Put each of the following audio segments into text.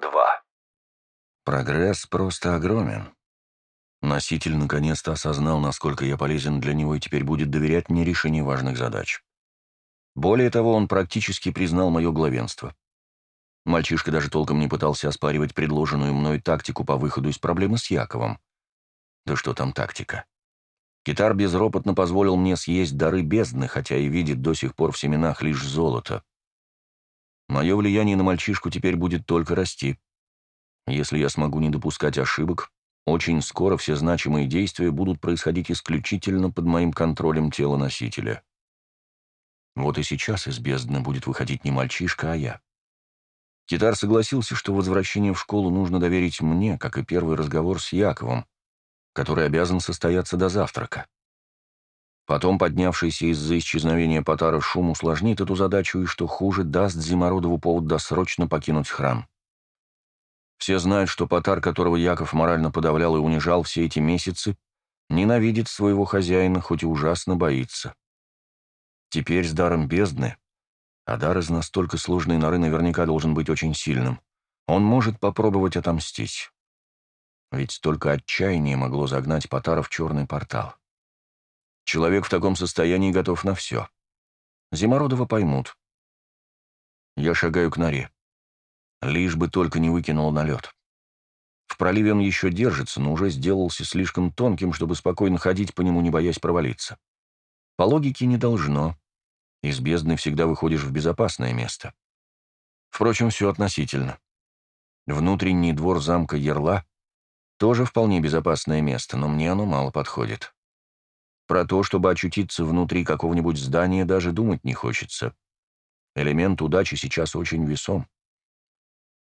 2. Прогресс просто огромен. Носитель наконец-то осознал, насколько я полезен для него и теперь будет доверять мне решение важных задач. Более того, он практически признал мое главенство. Мальчишка даже толком не пытался оспаривать предложенную мной тактику по выходу из проблемы с Яковом. Да что там тактика? Китар безропотно позволил мне съесть дары бездны, хотя и видит до сих пор в семенах лишь золото. Мое влияние на мальчишку теперь будет только расти. Если я смогу не допускать ошибок, очень скоро все значимые действия будут происходить исключительно под моим контролем тела носителя. Вот и сейчас из бездны будет выходить не мальчишка, а я. Китар согласился, что возвращение в школу нужно доверить мне, как и первый разговор с Яковом, который обязан состояться до завтрака. Потом поднявшийся из-за исчезновения Потара шум усложнит эту задачу и, что хуже, даст Зимородову повод досрочно покинуть храм. Все знают, что Потар, которого Яков морально подавлял и унижал все эти месяцы, ненавидит своего хозяина, хоть и ужасно боится. Теперь с даром бездны, а дар из настолько сложной норы наверняка должен быть очень сильным, он может попробовать отомстить. Ведь столько отчаяния могло загнать Потара в черный портал. Человек в таком состоянии готов на все. Зимородова поймут. Я шагаю к норе. Лишь бы только не выкинул на лед. В проливе он еще держится, но уже сделался слишком тонким, чтобы спокойно ходить по нему, не боясь провалиться. По логике не должно. Из бездны всегда выходишь в безопасное место. Впрочем, все относительно. Внутренний двор замка Ерла тоже вполне безопасное место, но мне оно мало подходит. Про то, чтобы очутиться внутри какого-нибудь здания, даже думать не хочется. Элемент удачи сейчас очень весом.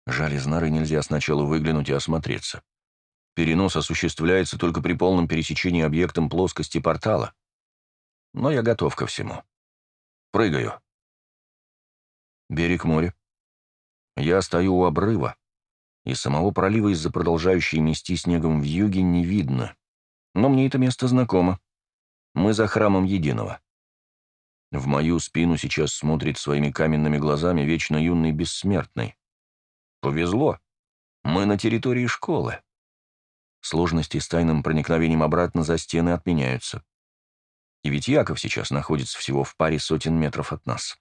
Жаль, из норы нельзя сначала выглянуть и осмотреться. Перенос осуществляется только при полном пересечении объектом плоскости портала. Но я готов ко всему. Прыгаю. Берег моря. Я стою у обрыва, и самого пролива из-за продолжающей мести снегом в юге не видно. Но мне это место знакомо. Мы за храмом Единого. В мою спину сейчас смотрит своими каменными глазами вечно юный бессмертный. Повезло. Мы на территории школы. Сложности с тайным проникновением обратно за стены отменяются. И ведь Яков сейчас находится всего в паре сотен метров от нас.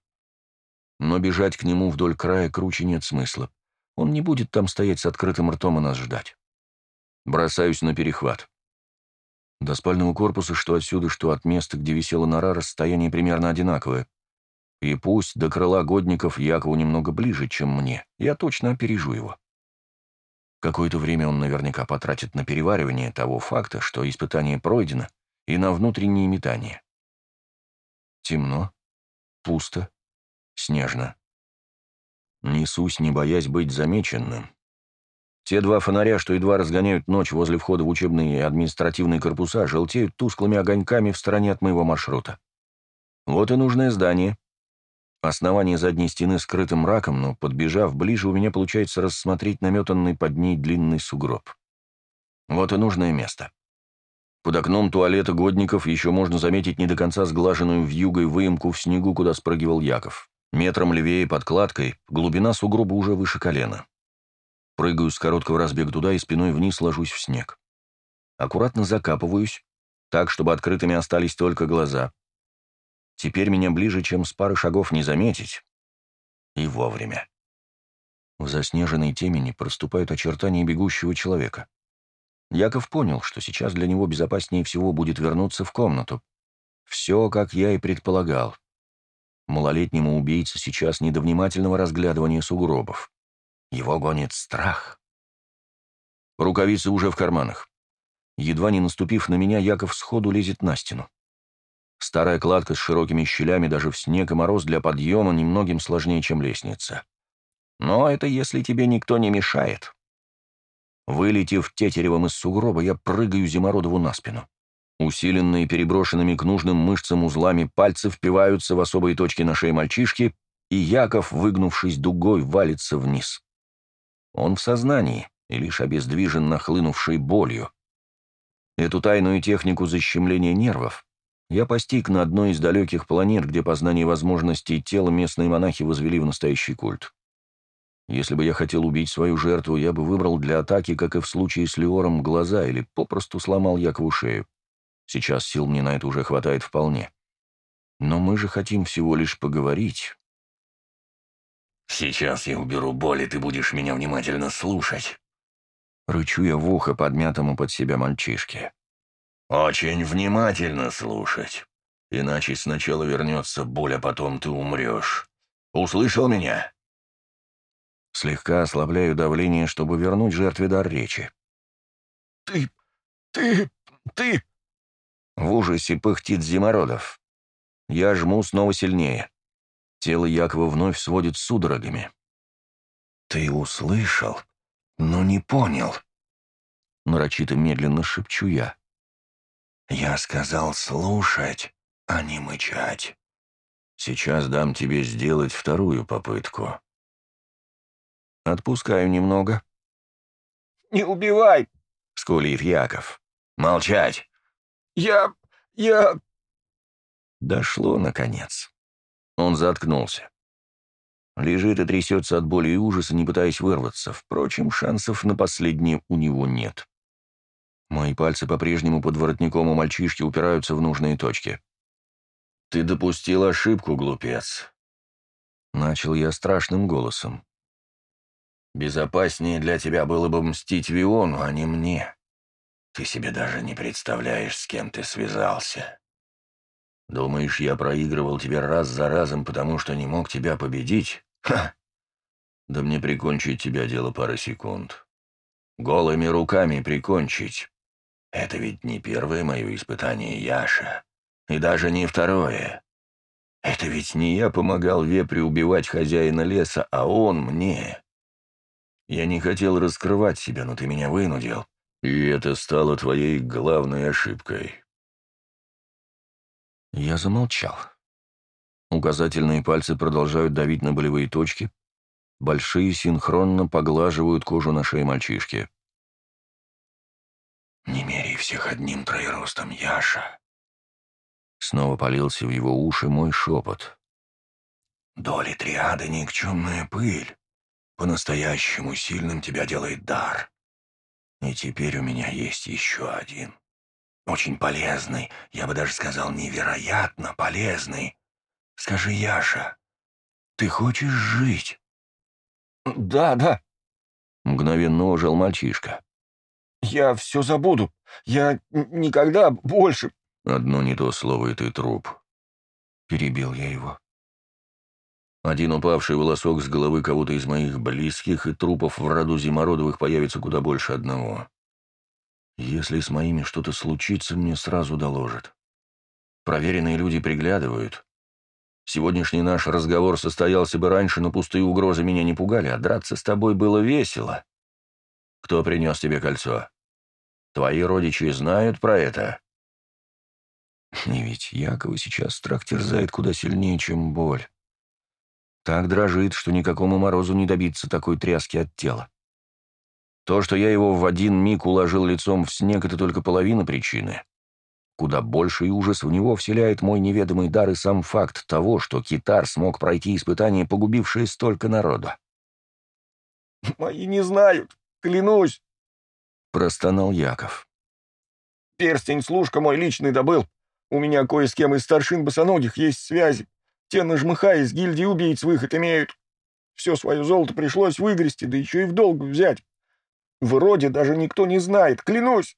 Но бежать к нему вдоль края круче нет смысла. Он не будет там стоять с открытым ртом и нас ждать. Бросаюсь на перехват. До спального корпуса, что отсюда, что от места, где висела нора, расстояние примерно одинаковое. И пусть до крыла годников Якову немного ближе, чем мне, я точно опережу его. Какое-то время он наверняка потратит на переваривание того факта, что испытание пройдено, и на внутренние метания. Темно, пусто, снежно. Несусь, не боясь быть замеченным, те два фонаря, что едва разгоняют ночь возле входа в учебные и административные корпуса, желтеют тусклыми огоньками в стороне от моего маршрута. Вот и нужное здание. Основание задней стены скрытым мраком, но, подбежав ближе, у меня получается рассмотреть наметанный под ней длинный сугроб. Вот и нужное место. Под окном туалета годников еще можно заметить не до конца сглаженную вьюгой выемку в снегу, куда спрыгивал Яков. Метром левее подкладкой, глубина сугроба уже выше колена. Прыгаю с короткого разбега туда и спиной вниз ложусь в снег. Аккуратно закапываюсь, так, чтобы открытыми остались только глаза. Теперь меня ближе, чем с пары шагов не заметить. И вовремя. В заснеженной темени проступают очертания бегущего человека. Яков понял, что сейчас для него безопаснее всего будет вернуться в комнату. Все, как я и предполагал. Малолетнему убийце сейчас не до внимательного разглядывания сугробов. Его гонит страх. Рукавицы уже в карманах. Едва не наступив на меня, Яков сходу лезет на стену. Старая кладка с широкими щелями даже в снег и мороз для подъема немногим сложнее, чем лестница. Но это если тебе никто не мешает. Вылетев тетеревом из сугроба, я прыгаю Зимородову на спину. Усиленные переброшенными к нужным мышцам узлами пальцы впиваются в особые точки на шее мальчишки, и Яков, выгнувшись дугой, валится вниз. Он в сознании и лишь обездвижен нахлынувшей болью. Эту тайную технику защемления нервов я постиг на одной из далеких планет, где познание возможностей тела местные монахи возвели в настоящий культ. Если бы я хотел убить свою жертву, я бы выбрал для атаки, как и в случае с Леором, глаза или попросту сломал Якову шею. Сейчас сил мне на это уже хватает вполне. Но мы же хотим всего лишь поговорить. «Сейчас я уберу боль, и ты будешь меня внимательно слушать», Рычу я в ухо подмятому под себя мальчишке. «Очень внимательно слушать, иначе сначала вернется боль, а потом ты умрешь. Услышал меня?» Слегка ослабляю давление, чтобы вернуть жертве дар речи. «Ты... ты... ты...» В ужасе пыхтит Зимородов. Я жму снова сильнее. Тело Якова вновь сводит судорогами. «Ты услышал, но не понял», — нарочито медленно шепчу я. «Я сказал слушать, а не мычать. Сейчас дам тебе сделать вторую попытку». Отпускаю немного. «Не убивай!» — скулит Яков. «Молчать!» «Я... я...» Дошло, наконец. Он заткнулся. Лежит и трясется от боли и ужаса, не пытаясь вырваться. Впрочем, шансов на последнее у него нет. Мои пальцы по-прежнему под воротником у мальчишки упираются в нужные точки. «Ты допустил ошибку, глупец!» Начал я страшным голосом. Безопаснее для тебя было бы мстить Виону, а не мне. Ты себе даже не представляешь, с кем ты связался. Думаешь, я проигрывал тебе раз за разом, потому что не мог тебя победить? Ха! Да мне прикончить тебя дело пары секунд. Голыми руками прикончить. Это ведь не первое мое испытание, Яша. И даже не второе. Это ведь не я помогал Вепре убивать хозяина леса, а он мне. Я не хотел раскрывать себя, но ты меня вынудил, и это стало твоей главной ошибкой». Я замолчал. Указательные пальцы продолжают давить на болевые точки, большие синхронно поглаживают кожу на шее мальчишки. «Не меряй всех одним троеростом, Яша!» Снова полился в его уши мой шепот. «Доли триады — никчемная пыль. По-настоящему сильным тебя делает дар. И теперь у меня есть еще один. Очень полезный, я бы даже сказал, невероятно полезный. Скажи, Яша, ты хочешь жить?» «Да, да», — мгновенно ожил мальчишка. «Я все забуду. Я никогда больше...» «Одно не то слово, и ты труп», — перебил я его. Один упавший волосок с головы кого-то из моих близких, и трупов в роду Зимородовых появится куда больше одного. Если с моими что-то случится, мне сразу доложат. Проверенные люди приглядывают. Сегодняшний наш разговор состоялся бы раньше, но пустые угрозы меня не пугали, а драться с тобой было весело. Кто принес тебе кольцо? Твои родичи знают про это? И ведь Якова сейчас страх терзает куда сильнее, чем боль. Так дрожит, что никакому морозу не добиться такой тряски от тела. То, что я его в один миг уложил лицом в снег, это только половина причины. Куда больший ужас в него вселяет мой неведомый дар и сам факт того, что китар смог пройти испытание, погубившее столько народа. «Мои не знают, клянусь!» — простонал Яков. «Перстень служка мой личный добыл. У меня кое с кем из старшин босоногих есть связи. Те на жмыха из гильдии убийц выход имеют. Все свое золото пришлось выгрести, да еще и в долг взять. Вроде даже никто не знает, клянусь.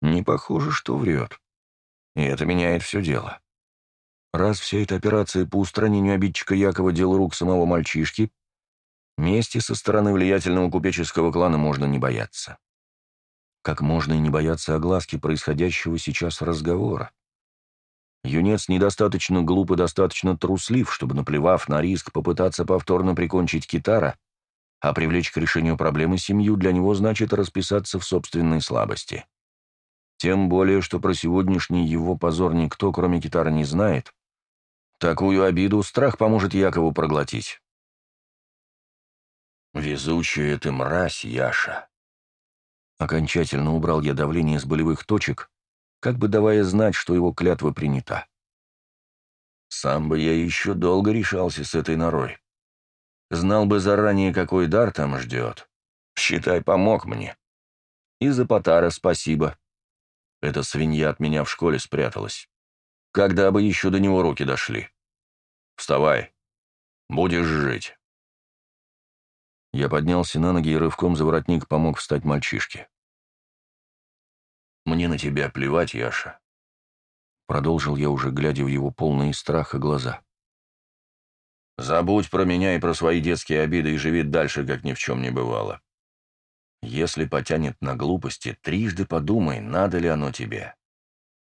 Не похоже, что врет. И это меняет все дело. Раз вся эта операция по устранению обидчика Якова дело рук самого мальчишки, мести со стороны влиятельного купеческого клана можно не бояться. Как можно и не бояться огласки происходящего сейчас разговора. Юнец недостаточно глуп и достаточно труслив, чтобы, наплевав на риск, попытаться повторно прикончить китара, а привлечь к решению проблемы семью для него значит расписаться в собственной слабости. Тем более, что про сегодняшний его позор никто, кроме китара, не знает. Такую обиду страх поможет Якову проглотить. «Везучая ты мразь, Яша!» Окончательно убрал я давление с болевых точек как бы давая знать, что его клятва принята. Сам бы я еще долго решался с этой норой. Знал бы заранее, какой дар там ждет. Считай, помог мне. И за Потара спасибо. Эта свинья от меня в школе спряталась. Когда бы еще до него руки дошли. Вставай. Будешь жить. Я поднялся на ноги, и рывком за воротник помог встать мальчишке. «Мне на тебя плевать, Яша», — продолжил я уже, глядя в его полные страха глаза. «Забудь про меня и про свои детские обиды и живи дальше, как ни в чем не бывало. Если потянет на глупости, трижды подумай, надо ли оно тебе.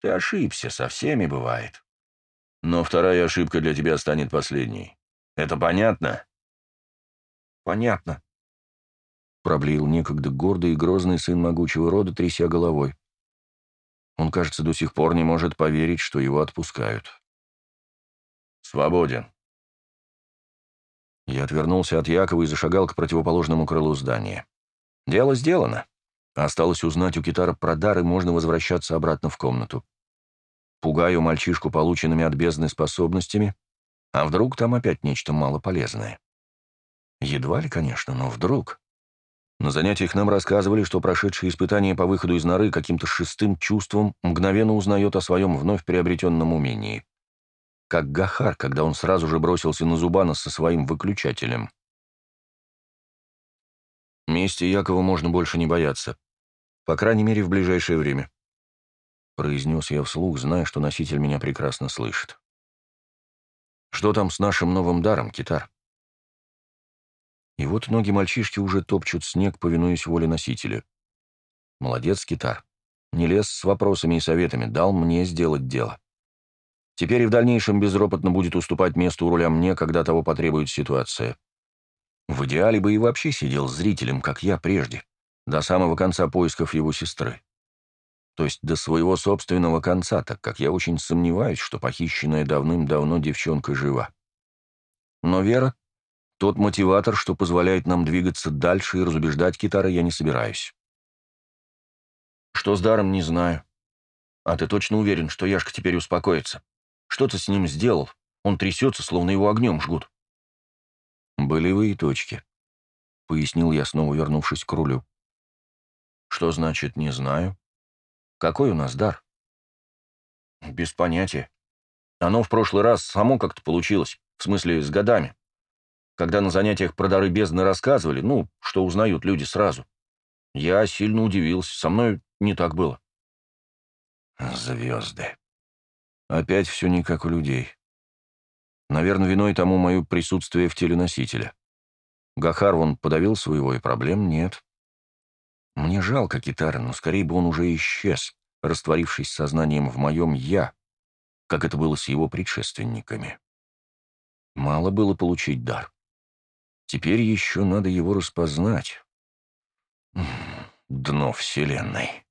Ты ошибся, со всеми бывает. Но вторая ошибка для тебя станет последней. Это понятно?» «Понятно», — проблеял некогда гордый и грозный сын могучего рода, тряся головой. Он, кажется, до сих пор не может поверить, что его отпускают. «Свободен». Я отвернулся от Якова и зашагал к противоположному крылу здания. Дело сделано. Осталось узнать у Китара про дар, и можно возвращаться обратно в комнату. Пугаю мальчишку полученными от бездны способностями, а вдруг там опять нечто малополезное. Едва ли, конечно, но вдруг. На занятиях нам рассказывали, что прошедший испытание по выходу из норы каким-то шестым чувством мгновенно узнает о своем вновь приобретенном умении. Как Гахар, когда он сразу же бросился на Зубана со своим выключателем. Мести Якова можно больше не бояться. По крайней мере, в ближайшее время. Произнес я вслух, зная, что носитель меня прекрасно слышит. Что там с нашим новым даром, китар? И вот ноги мальчишки уже топчут снег, повинуясь воле носителя. Молодец, китар. Не лез с вопросами и советами, дал мне сделать дело. Теперь и в дальнейшем безропотно будет уступать место у руля мне, когда того потребует ситуация. В идеале бы и вообще сидел зрителем, как я прежде, до самого конца поисков его сестры. То есть до своего собственного конца, так как я очень сомневаюсь, что похищенная давным-давно девчонка жива. Но Вера тот мотиватор, что позволяет нам двигаться дальше и разубеждать Китара, я не собираюсь. Что с даром, не знаю. А ты точно уверен, что Яшка теперь успокоится? Что ты с ним сделал? Он трясется, словно его огнем жгут. Болевые точки, — пояснил я, снова вернувшись к рулю. Что значит «не знаю»? Какой у нас дар? Без понятия. Оно в прошлый раз само как-то получилось, в смысле, с годами когда на занятиях про дары бездны рассказывали, ну, что узнают люди сразу. Я сильно удивился, со мной не так было. Звезды. Опять все не как у людей. Наверное, виной тому мое присутствие в теле носителя. Гахар вон подавил своего, и проблем нет. Мне жалко Китара, но скорее бы он уже исчез, растворившись сознанием в моем «я», как это было с его предшественниками. Мало было получить дар. Теперь еще надо его распознать. Дно Вселенной.